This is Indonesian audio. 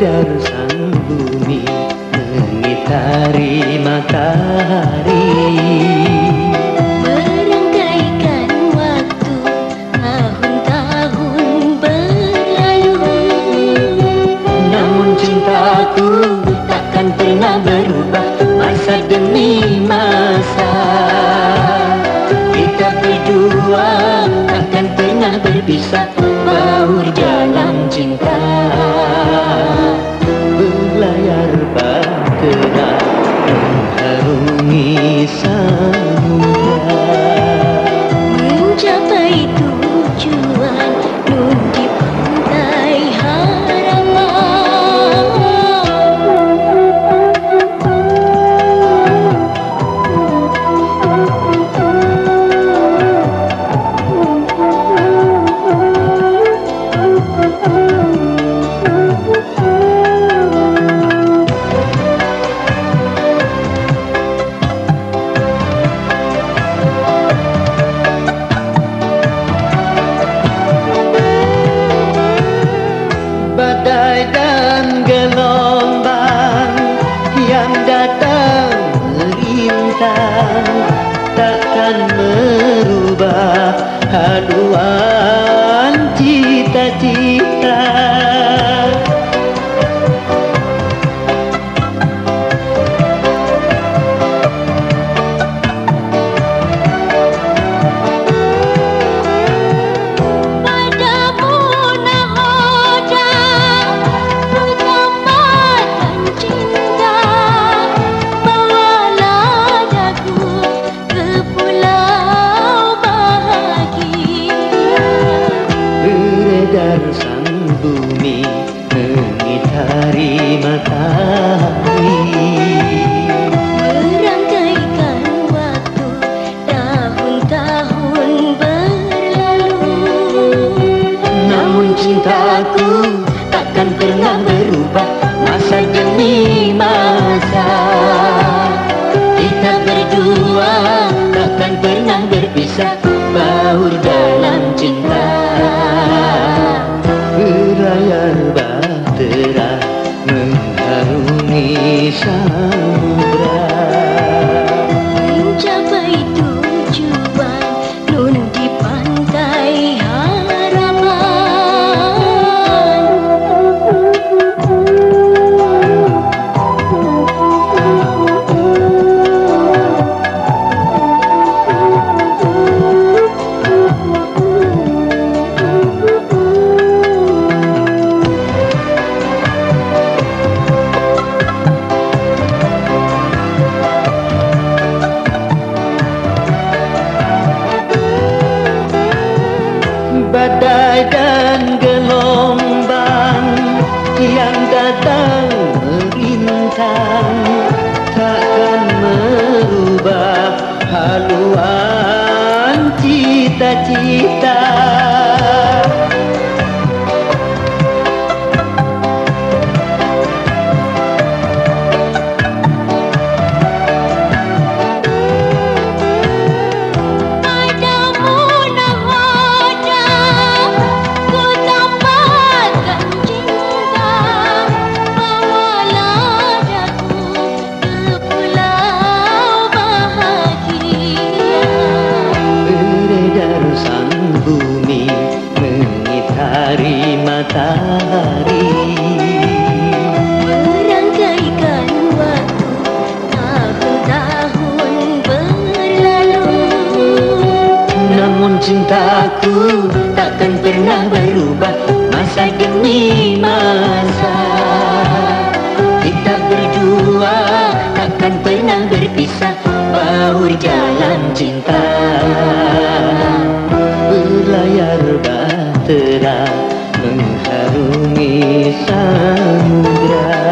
Beredar sang bumi Mengitari matahari. Merangkaikan waktu Tahun-tahun berlalu. Namun cintaku takkan pernah berubah Masa demi masa. Kita berdua takkan pernah berpisah Dan gelombang yang datang melintang Takkan merubah haluan sang bumi mengitari matahari. Merangkaikan waktu tahun-tahun berlalu. Namun cintaku takkan pernah berubah Masa demi masa. Kita berdua takkan pernah berpisah Badai dan gelombang yang datang merintang Takkan merubah haluan cita-cita Takkan pernah berubah. Masa demi masa. Kita berdua takkan pernah berpisah. Baur jalan cinta. Berlayar bahtera mengharungi samudra